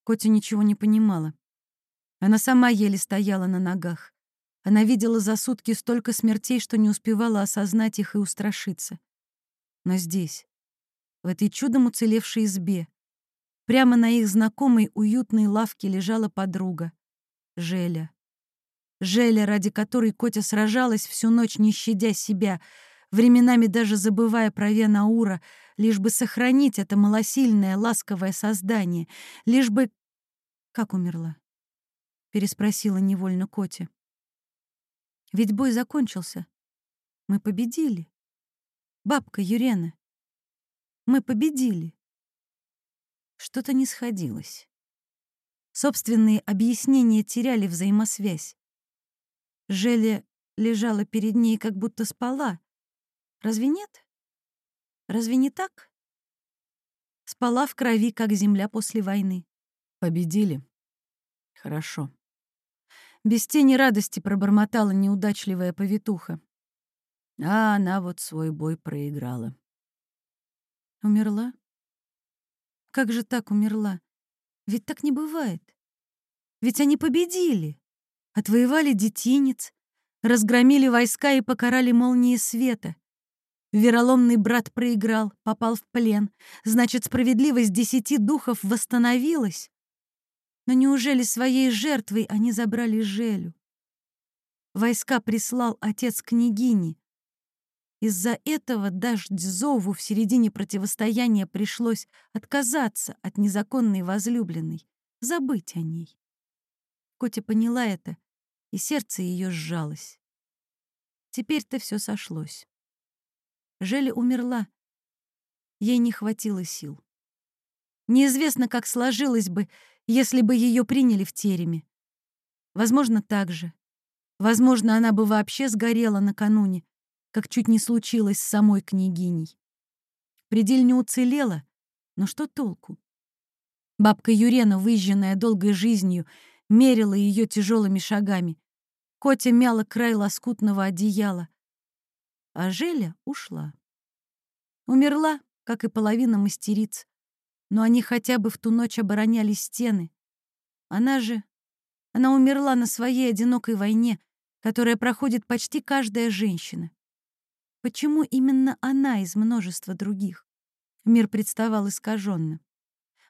Котя ничего не понимала. Она сама еле стояла на ногах. Она видела за сутки столько смертей, что не успевала осознать их и устрашиться. Но здесь, в этой чудом уцелевшей избе, прямо на их знакомой уютной лавке лежала подруга — Желя. Желя, ради которой Котя сражалась всю ночь, не щадя себя, временами даже забывая про Венаура, лишь бы сохранить это малосильное, ласковое создание, лишь бы... Как умерла? Переспросила невольно Котя. Ведь бой закончился. Мы победили. Бабка Юрена. Мы победили. Что-то не сходилось. Собственные объяснения теряли взаимосвязь. Желя лежала перед ней, как будто спала. Разве нет? Разве не так? Спала в крови, как земля после войны.
Победили. Хорошо.
Без тени радости пробормотала неудачливая повитуха.
А она вот свой бой проиграла.
Умерла? Как же так умерла? Ведь так не бывает. Ведь они победили, отвоевали детинец, разгромили войска и покарали молнии света. Вероломный брат проиграл, попал в плен. Значит, справедливость десяти духов восстановилась. Но неужели своей жертвой они забрали Желю? Войска прислал отец княгини. Из-за этого Дождь-Зову в середине противостояния пришлось отказаться от незаконной возлюбленной, забыть о ней. Котя поняла это, и сердце ее сжалось. Теперь-то все сошлось. Желя умерла. Ей не хватило сил. Неизвестно, как сложилось бы, если бы ее приняли в тереме. Возможно, так же. Возможно, она бы вообще сгорела накануне, как чуть не случилось с самой княгиней. Предель не уцелела, но что толку? Бабка Юрена, выжженная долгой жизнью, мерила ее тяжелыми шагами. Котя мяла край лоскутного одеяла. А Желя ушла. Умерла, как и половина мастериц. Но они хотя бы в ту ночь обороняли стены. Она же... Она умерла на своей одинокой войне, которая проходит почти каждая женщина. Почему именно она из множества других? Мир представал искаженно.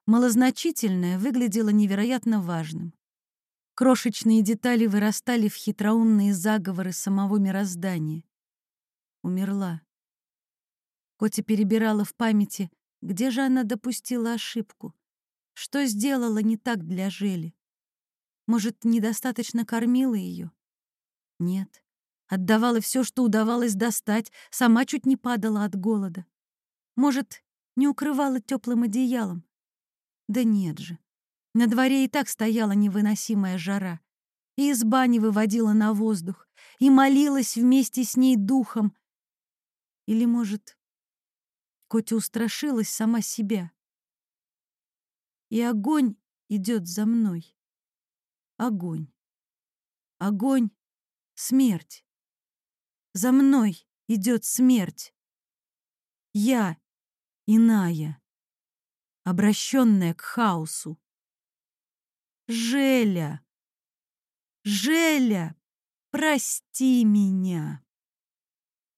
Малозначительное выглядело невероятно важным. Крошечные детали вырастали в хитроумные заговоры самого мироздания. Умерла. Котя перебирала в памяти, где же она допустила ошибку. Что сделала не так для Жели? Может, недостаточно кормила ее? Нет. Отдавала все, что удавалось достать, сама чуть не падала от голода. Может, не укрывала теплым одеялом? Да нет же. На дворе и так стояла невыносимая жара. И из бани выводила на воздух, и молилась вместе с ней духом. Или, может, Котя устрашилась сама себя. И огонь идет за мной. Огонь. Огонь — смерть. За мной идет смерть. Я иная, обращенная к хаосу. Желя, Желя, прости меня.